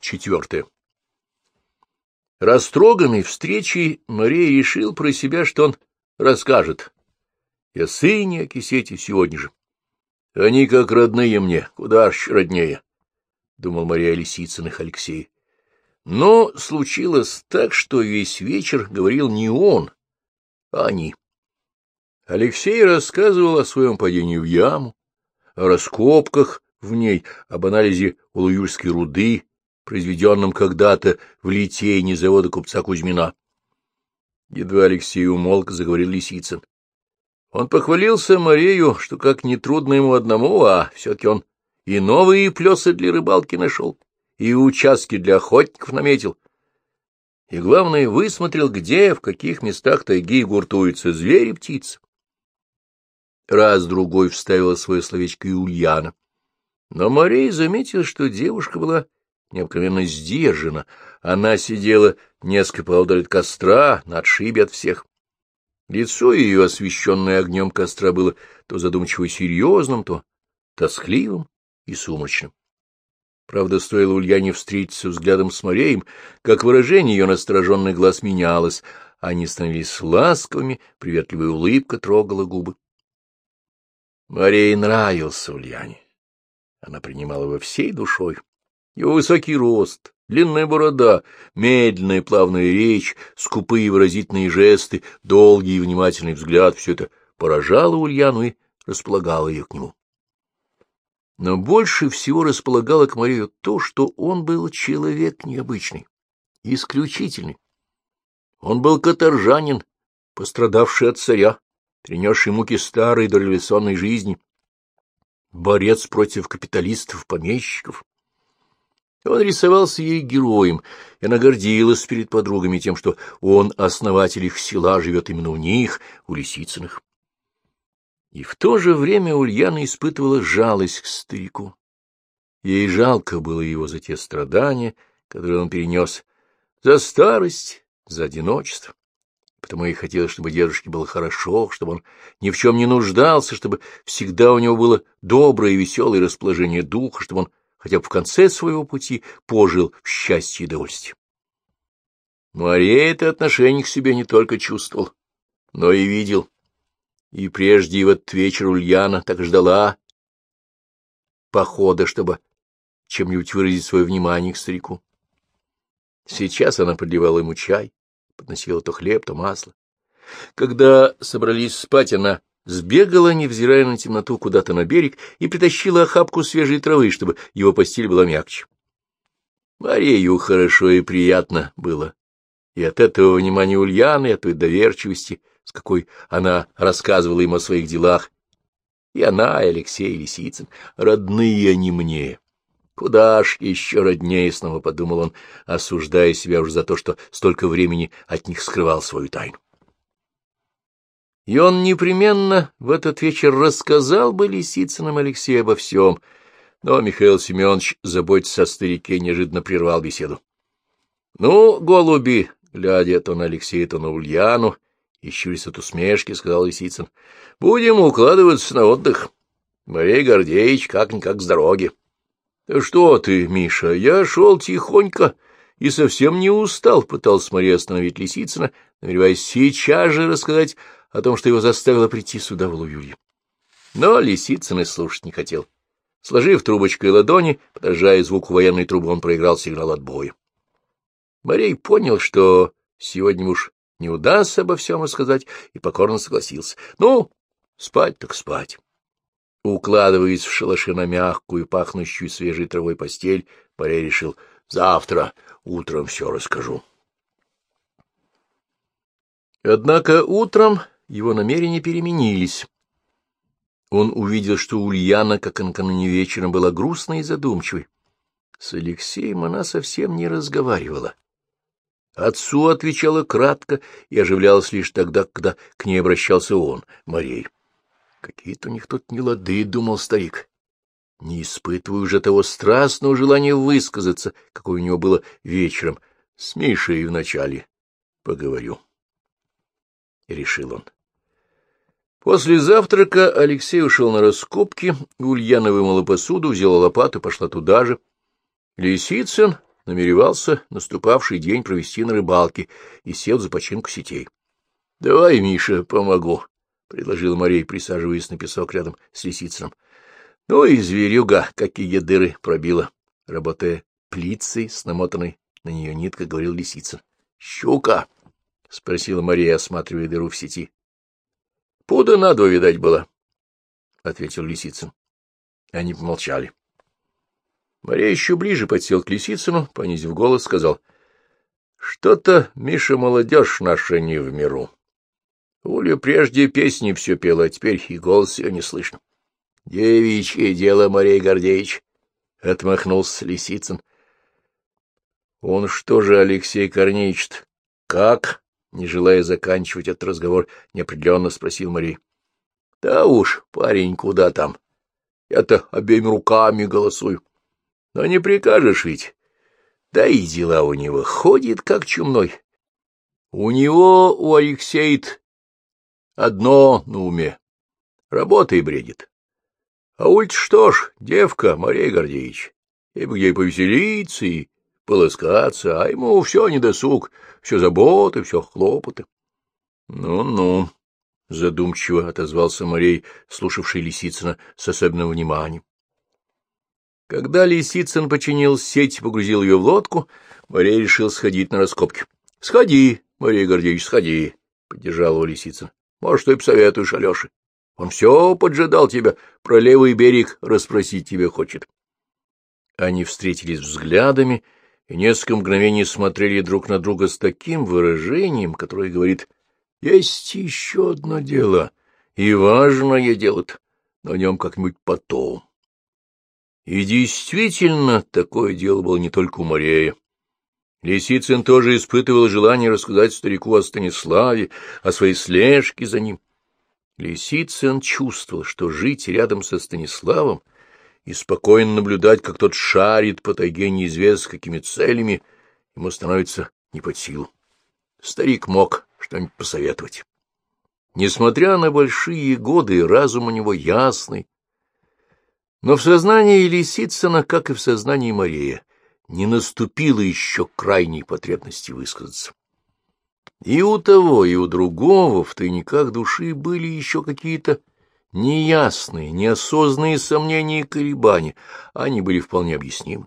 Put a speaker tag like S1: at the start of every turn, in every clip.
S1: Четвертое. Растроганный встречей, Мария решил про себя, что он расскажет. Я сыне о кисете сегодня же. Они как родные мне, куда ж роднее, — думал Мария Лисицыных Алексей. Но случилось так, что весь вечер говорил не он, а они. Алексей рассказывал о своем падении в яму, о раскопках в ней, об анализе улуюрской руды, произведенном когда-то в Литейне завода купца Кузьмина. Едва Алексей умолк, заговорил Лисицын. Он похвалился Марею, что как нетрудно ему одному, а все-таки он и новые плесы для рыбалки нашел, и участки для охотников наметил. И, главное, высмотрел, где, в каких местах тайги гуртуются звери и птицы. Раз-другой вставила свое словечко и Ульяна. Но Мария заметила, что девушка была необыкновенно сдержана. Она сидела несколько поодаль от костра, на отшибе от всех. Лицо ее, освещенное огнем костра, было то задумчиво серьезным, то тоскливым и сумрачным. Правда, стоило Ульяне встретиться взглядом с Мореем, как выражение ее настороженных глаз менялось, они становились ласковыми, приветливая улыбка трогала губы. Марей нравился Ульяне. Она принимала его всей душой. Его высокий рост, длинная борода, медленная плавная речь, скупые выразительные жесты, долгий и внимательный взгляд — все это поражало Ульяну и располагало ее к нему. Но больше всего располагало к Марию то, что он был человек необычный, исключительный. Он был каторжанин, пострадавший от царя, перенесший муки старой дореволюционной жизни, борец против капиталистов-помещиков. Он рисовался ей героем, и она гордилась перед подругами тем, что он, основатель их села, живет именно у них, у Лисицыных. И в то же время Ульяна испытывала жалость к старику. Ей жалко было его за те страдания, которые он перенес, за старость, за одиночество потому и хотелось, чтобы дедушке было хорошо, чтобы он ни в чем не нуждался, чтобы всегда у него было доброе и веселое расположение духа, чтобы он хотя бы в конце своего пути пожил в счастье и довольстве. Мария это отношение к себе не только чувствовал, но и видел. И прежде и в этот вечер Ульяна так ждала похода, чтобы чем-нибудь выразить свое внимание к старику. Сейчас она подливала ему чай, подносила то хлеб, то масло. Когда собрались спать, она сбегала, невзирая на темноту, куда-то на берег и притащила охапку свежей травы, чтобы его постель была мягче. Марию хорошо и приятно было. И от этого внимания Ульяны, от той доверчивости, с какой она рассказывала им о своих делах, и она, и Алексей Лисицын, родные они мне. Куда ж еще роднее, снова подумал он, осуждая себя уже за то, что столько времени от них скрывал свою тайну. И он непременно в этот вечер рассказал бы Лисицыным Алексею обо всем, но Михаил Семенович, заботясь о старике, неожиданно прервал беседу. — Ну, голуби, глядя то на Алексея, то на Ульяну, и щурясь от усмешки, сказал Лисицын, — будем укладываться на отдых. Марей Гордеевич как-никак с дороги. — Что ты, Миша, я шел тихонько и совсем не устал, — пытался Мария остановить Лисицына, намереваясь сейчас же рассказать о том, что его заставило прийти сюда в Луюлье. Но Лисицын и слушать не хотел. Сложив трубочкой ладони, подражая звуку военной трубы, он проиграл сигнал отбоя. Марей понял, что сегодня уж не удастся обо всем рассказать, и покорно согласился. Ну, спать так спать. Укладываясь в шалаше на мягкую, пахнущую свежей травой постель, Парей решил, завтра утром все расскажу. Однако утром его намерения переменились. Он увидел, что Ульяна, как и накануне вечером, была грустной и задумчивой. С Алексеем она совсем не разговаривала. Отцу отвечала кратко и оживлялась лишь тогда, когда к ней обращался он, Марей. Какие-то у них тут нелады, — думал старик. Не испытываю уже того страстного желания высказаться, какое у него было вечером. С Мишей вначале поговорю. Решил он. После завтрака Алексей ушел на раскопки, Ульяна вымыла посуду, взяла лопату, пошла туда же. Лисицын намеревался наступавший день провести на рыбалке и сел за починку сетей. — Давай, Миша, помогу, — предложил Марей, присаживаясь на песок рядом с Лисицыным. — Ну и зверюга, какие дыры пробила, работая плицей с намотанной на нее ниткой, говорил Лисицын. — Щука! — спросила Мария, осматривая дыру в сети. — Пуда надо, видать, было, — ответил Лисицын. Они помолчали. Мария еще ближе подсел к Лисицыну, понизив голос, сказал. — Что-то, Миша, молодежь наша не в миру. Уля прежде песни все пела, а теперь и голос ее не слышно. — Девичье дело, Мария Гордеевич, — отмахнулся Лисицын. — Он что же, Алексей Корнеевич, как? — не желая заканчивать этот разговор, неопределенно спросил Мария. — Да уж, парень, куда там? Я-то обеими руками голосую. Но не прикажешь ведь. Да и дела у него ходит, как чумной. У него, у Алексея одно на уме. Работой бредит. А ульт что ж, девка, Мария Гордеевич, бы ей повеселиться и полоскаться, а ему все недосуг, все заботы, все хлопоты. Ну-ну, задумчиво отозвался Марей, слушавший Лисицына с особенным вниманием. Когда Лисицын починил сеть и погрузил ее в лодку, Марей решил сходить на раскопки. — Сходи, Мария Гордеевич, сходи, — поддержал его Лисицын. — Может, ты посоветуешь Алёше. Он все поджидал тебя, про левый берег расспросить тебе хочет. Они встретились взглядами и несколько мгновений смотрели друг на друга с таким выражением, которое говорит «Есть еще одно дело, и важное дело-то, но о нем как-нибудь потом». И действительно, такое дело было не только у Морея. Лисицын тоже испытывал желание рассказать старику о Станиславе, о своей слежке за ним. Лисицын чувствовал, что жить рядом со Станиславом и спокойно наблюдать, как тот шарит по тайге неизвестно какими целями, ему становится не под силу. Старик мог что-нибудь посоветовать. Несмотря на большие годы, разум у него ясный, но в сознании Лисицына, как и в сознании Мария, не наступило еще крайней потребности высказаться. И у того, и у другого в тайниках души были еще какие-то неясные, неосознанные сомнения и колебания, они были вполне объяснимы.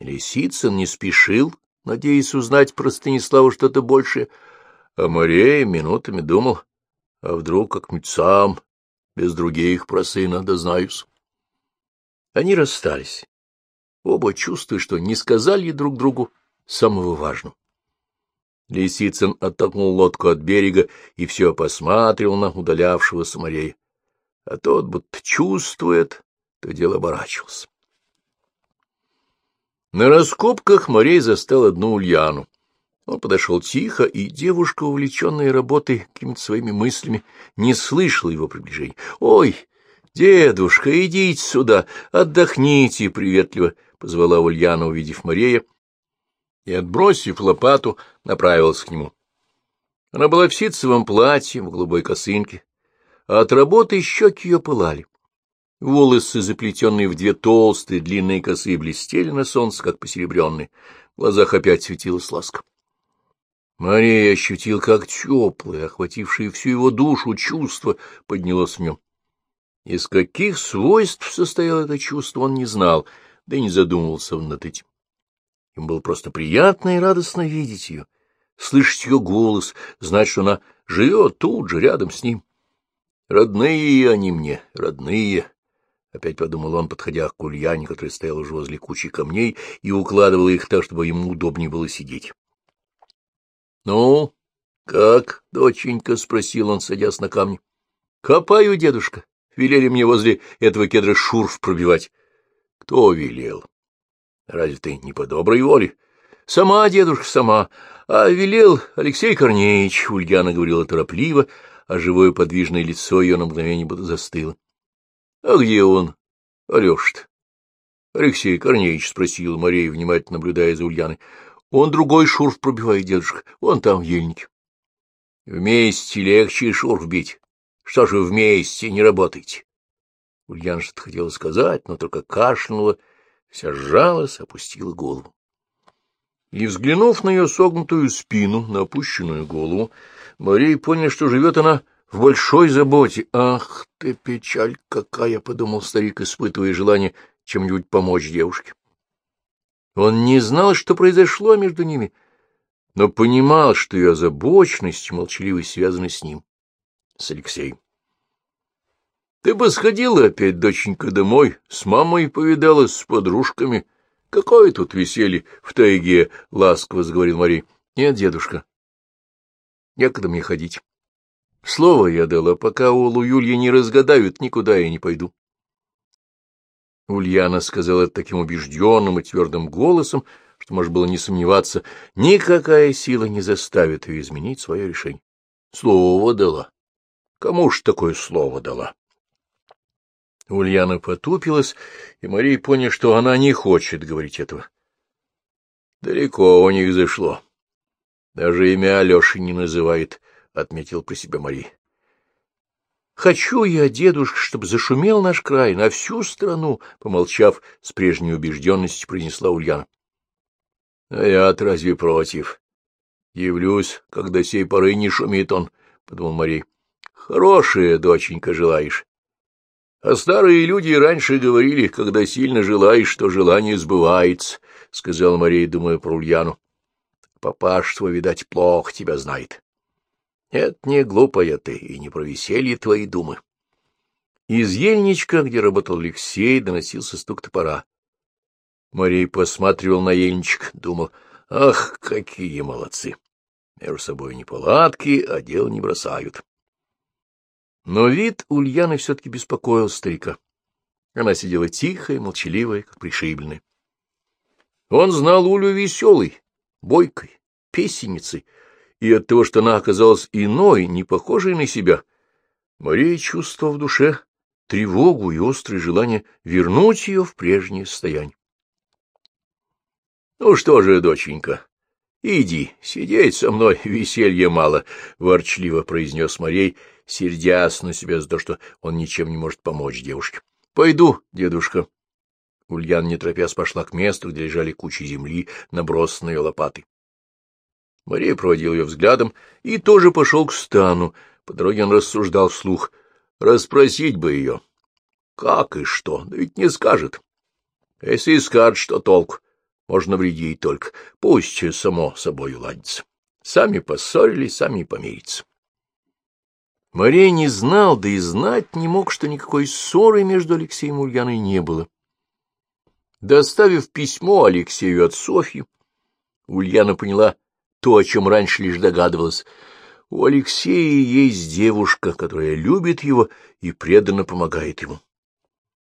S1: Лисицын не спешил, надеясь узнать про Станислава что-то большее, а Мария минутами думал, а вдруг как-нибудь сам, без других про сына дознаюсь. Они расстались, оба чувствуя, что не сказали друг другу самого важного. Лисицын оттолкнул лодку от берега и все посматривал на удалявшегося морей. А тот, будто чувствует, то дело оборачивался. На раскопках Морей застал одну Ульяну. Он подошел тихо, и девушка, увлеченная работой какими-то своими мыслями, не слышала его приближения. — Ой, — Дедушка, идите сюда, отдохните, — приветливо позвала Ульяна, увидев Марея, и, отбросив лопату, направилась к нему. Она была в ситцевом платье, в голубой косынке, а от работы щеки ее пылали. Волосы, заплетенные в две толстые длинные косы, блестели на солнце, как посеребренные. В глазах опять светилась ласка. Мария ощутил, как теплое, охватившее всю его душу чувство, поднялось в нем. Из каких свойств состояло это чувство, он не знал, да и не задумывался над этим. Им было просто приятно и радостно видеть ее, слышать ее голос, знать, что она живет тут же, рядом с ним. Родные они мне, родные. Опять подумал он, подходя к Ульяне, который стоял уже возле кучи камней, и укладывал их так, чтобы ему удобнее было сидеть. — Ну, как, доченька? — спросил он, садясь на камни. — Копаю, дедушка. Велели мне возле этого кедра шурф пробивать. Кто велел? Разве ты не по доброй воле? Сама, дедушка, сама. А велел Алексей Корнеевич, Ульяна говорила торопливо, а живое подвижное лицо ее на мгновение будто застыло. — А где он? — Алеша-то. — Алексей Корнеевич спросил Мария, внимательно наблюдая за Ульяной. — Он другой шурф пробивает, дедушка. Вон там в ельнике. — Вместе легче шурф бить. Что же вместе не работаете? Ульяна что-то хотела сказать, но только кашлянула, вся сжалась, опустила голову. И, взглянув на ее согнутую спину, на опущенную голову, Мария понял, что живет она в большой заботе. «Ах ты, печаль какая!» — подумал старик, испытывая желание чем-нибудь помочь девушке. Он не знал, что произошло между ними, но понимал, что ее озабоченность и молчаливость связаны с ним, с Алексеем. — Ты бы сходила опять, доченька, домой, с мамой повидалась, с подружками. Какое тут веселье в тайге, — ласково заговорил Мария. — Нет, дедушка, некогда мне ходить. Слово я дала, пока Олу Юльи не разгадают, никуда я не пойду. Ульяна сказала это таким убежденным и твердым голосом, что можно было не сомневаться, никакая сила не заставит ее изменить свое решение. Слово дала. Кому ж такое слово дала? Ульяна потупилась, и Мария поняла, что она не хочет говорить этого. Далеко у них зашло. Даже имя Алеши не называет, — отметил про себя Мария. Хочу я, дедушка, чтобы зашумел наш край на всю страну, — помолчав с прежней убежденностью, произнесла Ульяна. — А я-то разве против? Явлюсь, когда сей поры не шумит он, — подумал Марей. — Хорошая доченька желаешь. А старые люди раньше говорили, когда сильно желаешь, что желание сбывается, — сказал Марей, думая про Ульяну. — Папаштво, видать, плохо тебя знает. Нет, не глупая ты, и не про веселье твои думы. Из ельничка, где работал Алексей, доносился стук топора. Марей посматривал на ельничек, думал, ах, какие молодцы! Между собой неполадки, а дел не бросают. Но вид Ульяны все-таки беспокоил старика. Она сидела тихая, молчаливая, как пришибленная. Он знал Улю веселой, бойкой, песенницей, и от того, что она оказалась иной, не похожей на себя, Мария чувствовала в душе тревогу и острое желание вернуть ее в прежнее состояние. — Ну что же, доченька, иди, сидеть со мной веселья мало, — ворчливо произнес Марей, сердясь на себя за то, что он ничем не может помочь девушке. — Пойду, дедушка. Ульяна, не торопясь, пошла к месту, где лежали кучи земли, набросанные лопаты. Мария проводил ее взглядом и тоже пошел к стану. По дороге он рассуждал вслух. Расспросить бы ее. Как и что? Да ведь не скажет. Если и скажет, что толк, можно вредить только. Пусть само собой уладится. Сами поссорились, сами помирятся. Мария не знал, да и знать не мог, что никакой ссоры между Алексеем и Ульяной не было. Доставив письмо Алексею от Софьи, Ульяна поняла, то, о чем раньше лишь догадывалась. У Алексея есть девушка, которая любит его и преданно помогает ему.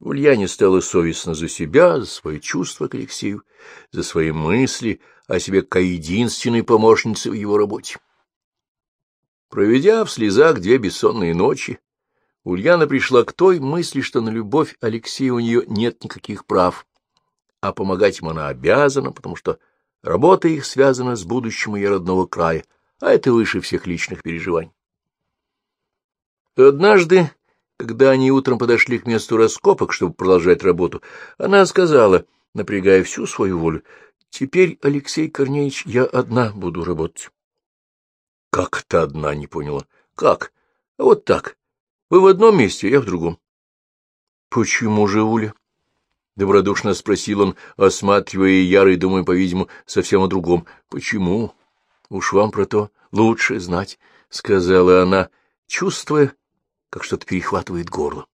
S1: Ульяне стало совестно за себя, за свои чувства к Алексею, за свои мысли о себе как единственной помощнице в его работе. Проведя в слезах две бессонные ночи, Ульяна пришла к той мысли, что на любовь Алексея у нее нет никаких прав, а помогать ему она обязана, потому что Работа их связана с будущим ее родного края, а это выше всех личных переживаний. Однажды, когда они утром подошли к месту раскопок, чтобы продолжать работу, она сказала, напрягая всю свою волю, «Теперь, Алексей Корнеевич, я одна буду работать». «Как то одна?» — не поняла. «Как? А вот так. Вы в одном месте, я в другом». «Почему же, Уля?» — добродушно спросил он, осматривая Яры, думая, по-видимому, совсем о другом. — Почему? Уж вам про то лучше знать, — сказала она, чувствуя, как что-то перехватывает горло.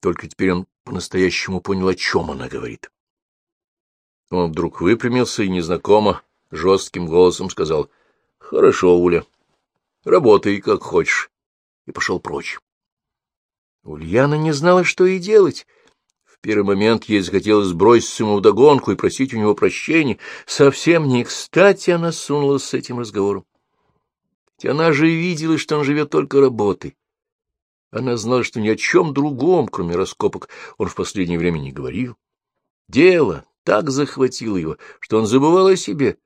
S1: Только теперь он по-настоящему понял, о чем она говорит. Он вдруг выпрямился и незнакомо, жестким голосом сказал, — Хорошо, Уля, работай как хочешь, и пошел прочь. Ульяна не знала, что ей делать первый момент ей захотелось броситься ему вдогонку и просить у него прощения. Совсем не кстати она сунулась с этим разговором. Ведь она же видела, что он живет только работой. Она знала, что ни о чем другом, кроме раскопок, он в последнее время не говорил. Дело так захватило его, что он забывал о себе.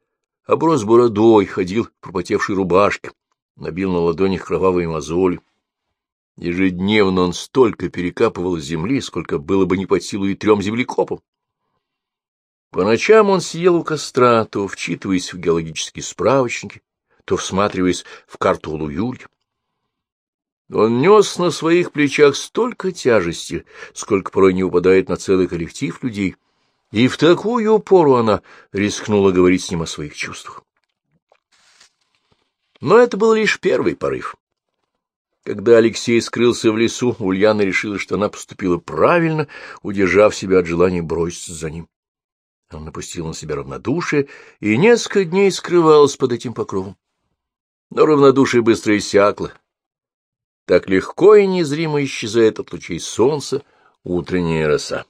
S1: Оброс бородой, ходил в пропотевшей рубашке, набил на ладонях кровавые мозоли. Ежедневно он столько перекапывал земли, сколько было бы не под силу и трем землекопам. По ночам он сидел у костра, то вчитываясь в геологические справочники, то всматриваясь в карту Луюль. Он нес на своих плечах столько тяжести, сколько порой не упадает на целый коллектив людей, и в такую пору она рискнула говорить с ним о своих чувствах. Но это был лишь первый порыв. Когда Алексей скрылся в лесу, Ульяна решила, что она поступила правильно, удержав себя от желания броситься за ним. Он напустил на себя равнодушие и несколько дней скрывалась под этим покровом. Но равнодушие быстро иссякло. Так легко и незримо исчезает от лучей солнца утренняя роса.